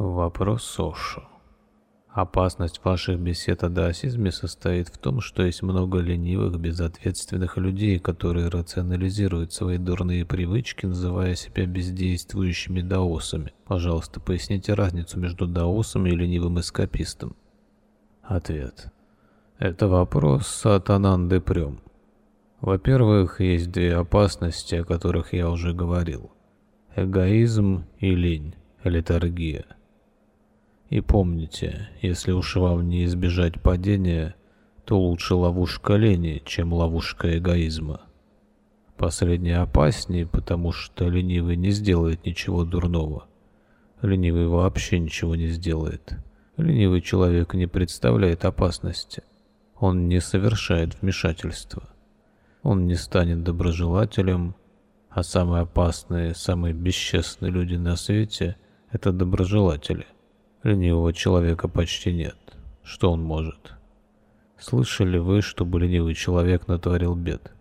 Вопрос Ошо. Опасность ваших бесед о даосизме состоит в том, что есть много ленивых, безответственных людей, которые рационализируют свои дурные привычки, называя себя бездействующими даосами. Пожалуйста, поясните разницу между даосом и ленивым эскапистом. Ответ. Это вопрос от Ананды Прем. Во-первых, есть две опасности, о которых я уже говорил. Эгоизм и лень, летаргия. И помните, если уж вам не избежать падения, то лучше ловушка лени, чем ловушка эгоизма. Последнее опаснее, потому что ленивый не сделает ничего дурного. Ленивый вообще ничего не сделает. Ленивый человек не представляет опасности. Он не совершает вмешательства. Он не станет доброжелателем, а самые опасные, самые бесчестные люди на свете – это доброжелатели – Ленивого человека почти нет. Что он может? Слышали вы, чтобы ленивый человек натворил бед?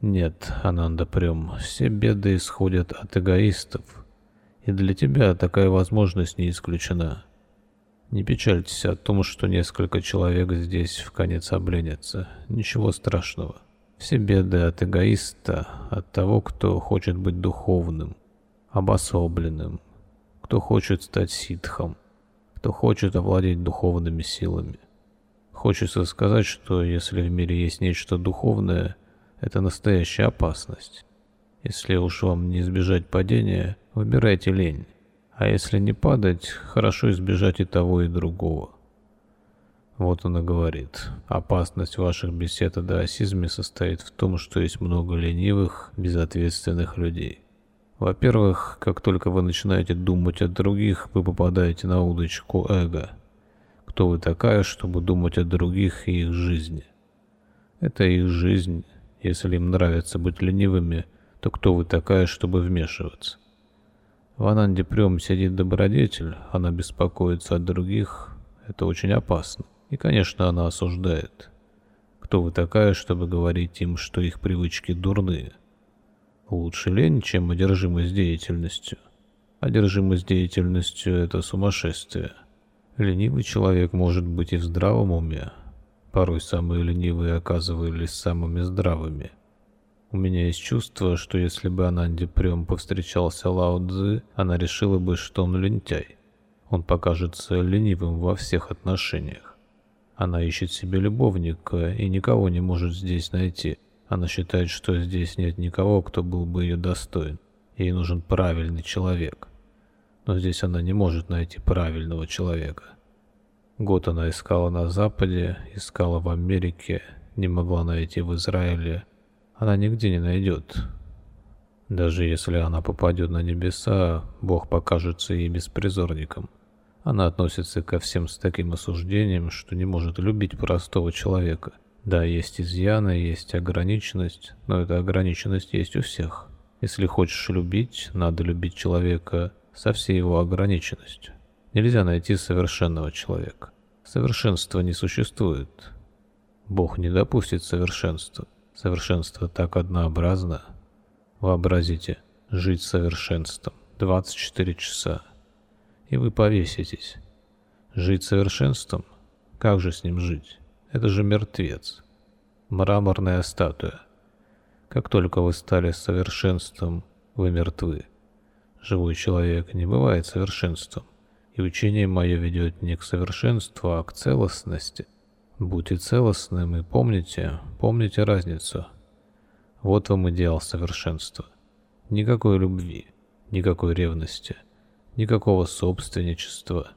Нет, Ананда Прем, все беды исходят от эгоистов. И для тебя такая возможность не исключена. Не печальтесь о том, что несколько человек здесь в конец обленятся. Ничего страшного. Все беды от эгоиста, от того, кто хочет быть духовным, обособленным, кто хочет стать ситхом, кто хочет овладеть духовными силами. Хочется сказать, что если в мире есть нечто духовное, это настоящая опасность. Если уж вам не избежать падения, выбирайте лень. А если не падать, хорошо избежать и того, и другого. Вот она говорит. Опасность ваших бесед о даосизме состоит в том, что есть много ленивых, безответственных людей. Во-первых, как только вы начинаете думать о других, вы попадаете на удочку эго. Кто вы такая, чтобы думать о других и их жизни? Это их жизнь. Если им нравится быть ленивыми, то кто вы такая, чтобы вмешиваться? В Ананде Прем сидит добродетель, она беспокоится о других. Это очень опасно. И, конечно, она осуждает. Кто вы такая, чтобы говорить им, что их привычки дурные? Лучше лень, чем одержимость деятельностью. Одержимость деятельностью – это сумасшествие. Ленивый человек может быть и в здравом уме. Порой самые ленивые оказывались самыми здравыми. У меня есть чувство, что если бы Ананди Прем повстречался Лао Цзы, она решила бы, что он лентяй. Он покажется ленивым во всех отношениях. Она ищет себе любовника и никого не может здесь найти – она считает, что здесь нет никого, кто был бы ее достоин. Ей нужен правильный человек. Но здесь она не может найти правильного человека. Год она искала на Западе, искала в Америке, не могла найти в Израиле. Она нигде не найдет. Даже если она попадет на небеса, Бог покажется ей беспризорником. Она относится ко всем с таким осуждением, что не может любить простого человека – да, есть изъяны, есть ограниченность, но эта ограниченность есть у всех. Если хочешь любить, надо любить человека со всей его ограниченностью. Нельзя найти совершенного человека. Совершенства не существует. Бог не допустит совершенства. Совершенство так однообразно. Вообразите, жить совершенством 24 часа. И вы повеситесь. Жить совершенством? Как же с ним жить? Это же мертвец. Мраморная статуя. Как только вы стали совершенством, вы мертвы. Живой человек не бывает совершенством, и учение мое ведет не к совершенству, а к целостности. Будьте целостным и помните, помните разницу. Вот вам идеал совершенства. Никакой любви, никакой ревности, никакого собственничества,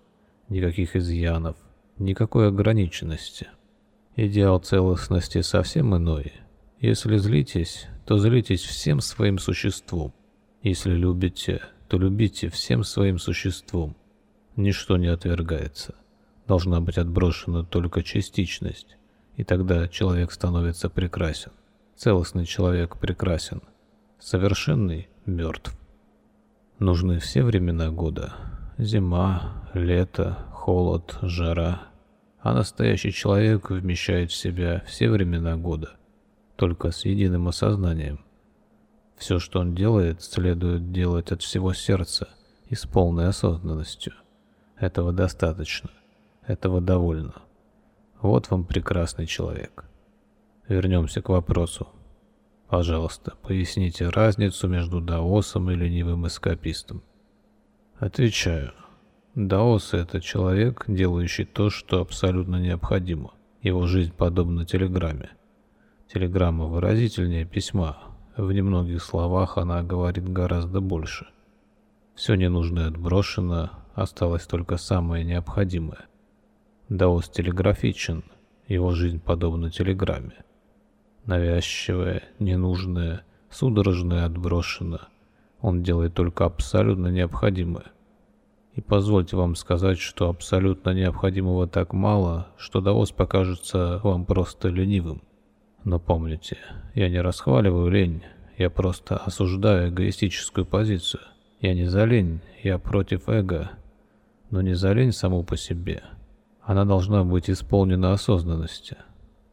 никаких изъянов, никакой ограниченности – Идеал целостности совсем иной. Если злитесь, то злитесь всем своим существом. Если любите, то любите всем своим существом. Ничто не отвергается. Должна быть отброшена только частичность, и тогда человек становится прекрасен. Целостный человек прекрасен. Совершенный мертв. Нужны все времена года. Зима, лето, холод, жара, а настоящий человек вмещает в себя все времена года, только с единым осознанием. Все, что он делает, следует делать от всего сердца и с полной осознанностью. Этого достаточно. Этого довольно. Вот вам прекрасный человек. Вернемся к вопросу. Пожалуйста, поясните разницу между даосом и ленивым эскапистом. Отвечаю. Даос – это человек, делающий то, что абсолютно необходимо. Его жизнь подобна телеграмме. Телеграмма выразительнее письма. В немногих словах она говорит гораздо больше. Все ненужное отброшено, осталось только самое необходимое. Даос телеграфичен, его жизнь подобна телеграмме. Навязчивое, ненужное, судорожное отброшено. Он делает только абсолютно необходимое. И позвольте вам сказать, что абсолютно необходимого так мало, что Даос покажется вам просто ленивым. Но помните, я не расхваливаю лень, я просто осуждаю эгоистическую позицию. Я не за лень, я против эго, но не за лень саму по себе. Она должна быть исполнена осознанности.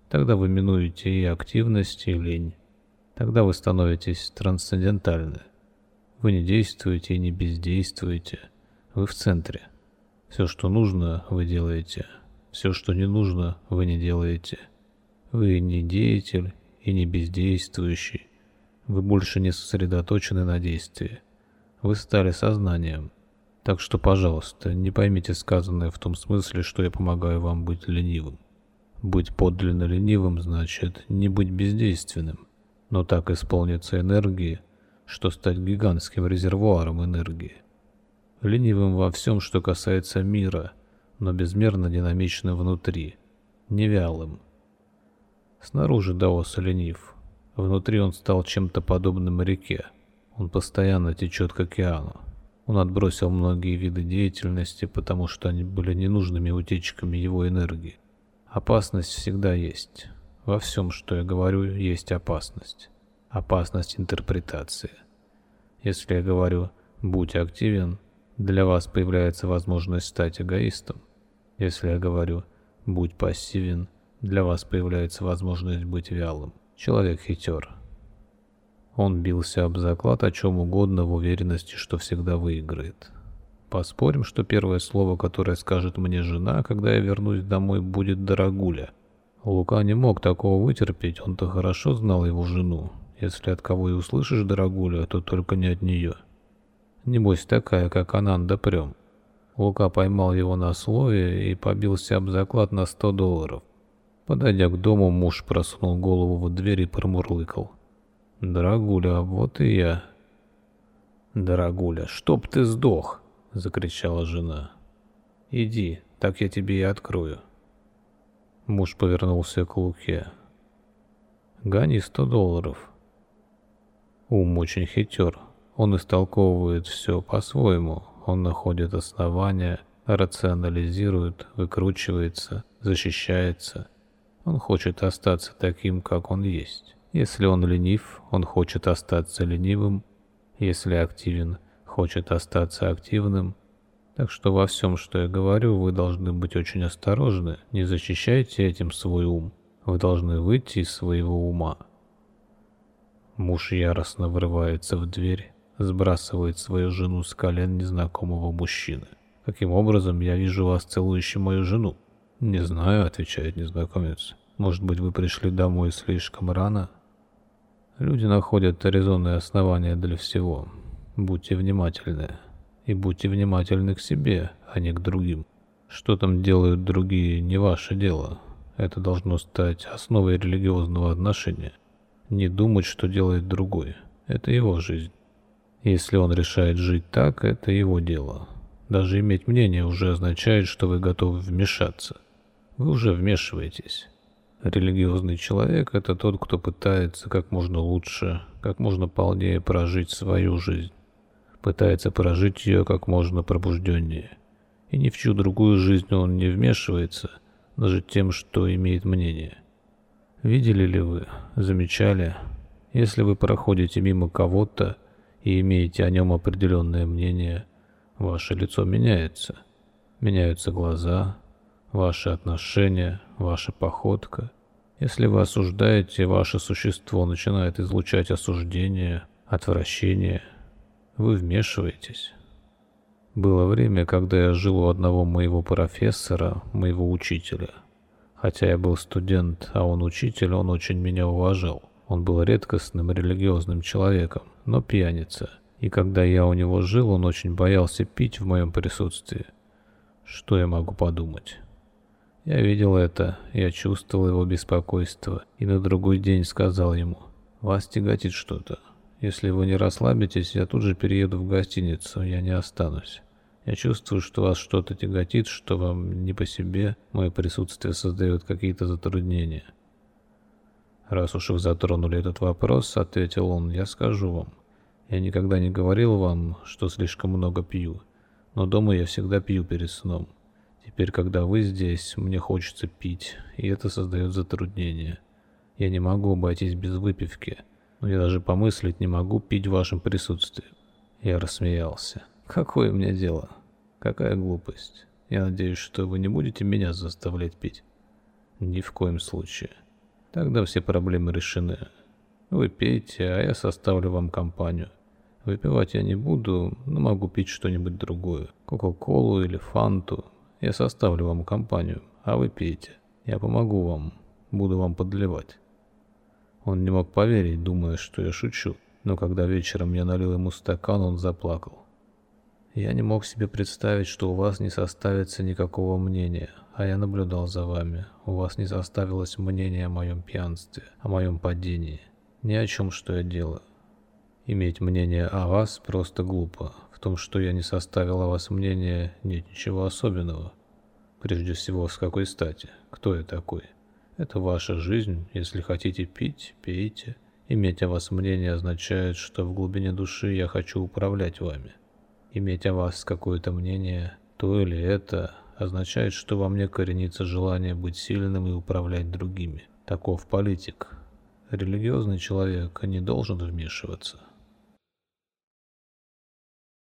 Тогда вы минуете и активность, и лень. Тогда вы становитесь трансцендентальны. Вы не действуете и не бездействуете. Вы в центре. Все, что нужно, вы делаете. Все, что не нужно, вы не делаете. Вы не деятель и не бездействующий. Вы больше не сосредоточены на действии. Вы стали сознанием. Так что, пожалуйста, не поймите сказанное в том смысле, что я помогаю вам быть ленивым. Быть подлинно ленивым значит не быть бездейственным, но так исполниться энергии, что стать гигантским резервуаром энергии ленивым во всем, что касается мира, но безмерно динамичным внутри, невялым. Снаружи Даос ленив, внутри он стал чем-то подобным реке, он постоянно течет к океану. Он отбросил многие виды деятельности, потому что они были ненужными утечками его энергии. Опасность всегда есть. Во всем, что я говорю, есть опасность. Опасность интерпретации. Если я говорю «будь активен», для вас появляется возможность стать эгоистом. Если я говорю «будь пассивен», для вас появляется возможность быть вялым. Человек хитер. Он бился об заклад о чем угодно в уверенности, что всегда выиграет. Поспорим, что первое слово, которое скажет мне жена, когда я вернусь домой, будет «дорогуля». Лука не мог такого вытерпеть, он-то хорошо знал его жену. Если от кого и услышишь «дорогуля», то только не от нее. Небось такая, как Ананда Прем. Лука поймал его на слове и побился об заклад на 100 долларов. Подойдя к дому, муж просунул голову в дверь и промурлыкал. «Дорогуля, вот и я». «Дорогуля, чтоб ты сдох!» — закричала жена. «Иди, так я тебе и открою». Муж повернулся к Луке. «Гони сто долларов». Ум очень хитер, он истолковывает все по-своему, он находит основания, рационализирует, выкручивается, защищается. Он хочет остаться таким, как он есть. Если он ленив, он хочет остаться ленивым. Если активен, хочет остаться активным. Так что во всем, что я говорю, вы должны быть очень осторожны. Не защищайте этим свой ум. Вы должны выйти из своего ума. Муж яростно врывается в дверь сбрасывает свою жену с колен незнакомого мужчины. Каким образом я вижу вас целующим мою жену? Не знаю, отвечает незнакомец. Может быть, вы пришли домой слишком рано? Люди находят резонные основания для всего. Будьте внимательны. И будьте внимательны к себе, а не к другим. Что там делают другие, не ваше дело. Это должно стать основой религиозного отношения. Не думать, что делает другой. Это его жизнь. Если он решает жить так, это его дело. Даже иметь мнение уже означает, что вы готовы вмешаться. Вы уже вмешиваетесь. Религиозный человек – это тот, кто пытается как можно лучше, как можно полнее прожить свою жизнь. Пытается прожить ее как можно пробужденнее. И ни в чью другую жизнь он не вмешивается, даже тем, что имеет мнение. Видели ли вы, замечали, если вы проходите мимо кого-то, и имеете о нем определенное мнение, ваше лицо меняется. Меняются глаза, ваши отношения, ваша походка. Если вы осуждаете, ваше существо начинает излучать осуждение, отвращение. Вы вмешиваетесь. Было время, когда я жил у одного моего профессора, моего учителя. Хотя я был студент, а он учитель, он очень меня уважал. Он был редкостным религиозным человеком, но пьяница. И когда я у него жил, он очень боялся пить в моем присутствии. Что я могу подумать? Я видел это, я чувствовал его беспокойство, и на другой день сказал ему, «Вас тяготит что-то. Если вы не расслабитесь, я тут же перееду в гостиницу, я не останусь». Я чувствую, что вас что-то тяготит, что вам не по себе, мое присутствие создает какие-то затруднения. Раз уж вы затронули этот вопрос, ответил он, я скажу вам. Я никогда не говорил вам, что слишком много пью, но дома я всегда пью перед сном. Теперь, когда вы здесь, мне хочется пить, и это создает затруднения. Я не могу обойтись без выпивки, но я даже помыслить не могу пить в вашем присутствии. Я рассмеялся. Какое мне дело? Какая глупость. Я надеюсь, что вы не будете меня заставлять пить. Ни в коем случае. Тогда все проблемы решены. Вы пейте, а я составлю вам компанию. Выпивать я не буду, но могу пить что-нибудь другое. Кока-колу или фанту. Я составлю вам компанию, а вы пейте. Я помогу вам, буду вам подливать. Он не мог поверить, думая, что я шучу. Но когда вечером я налил ему стакан, он заплакал. Я не мог себе представить, что у вас не составится никакого мнения, а я наблюдал за вами. У вас не составилось мнения о моем пьянстве, о моем падении, ни о чем, что я делаю. Иметь мнение о вас просто глупо. В том, что я не составил о вас мнения, нет ничего особенного. Прежде всего, с какой стати? Кто я такой? Это ваша жизнь. Если хотите пить, пейте. Иметь о вас мнение означает, что в глубине души я хочу управлять вами. Иметь о вас какое-то мнение, то или это, означает, что во мне коренится желание быть сильным и управлять другими. Таков политик. Религиозный человек не должен вмешиваться.